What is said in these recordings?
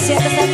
siempre está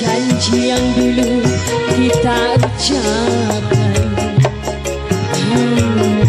janji yang dulu kita ucapkan. Hmm,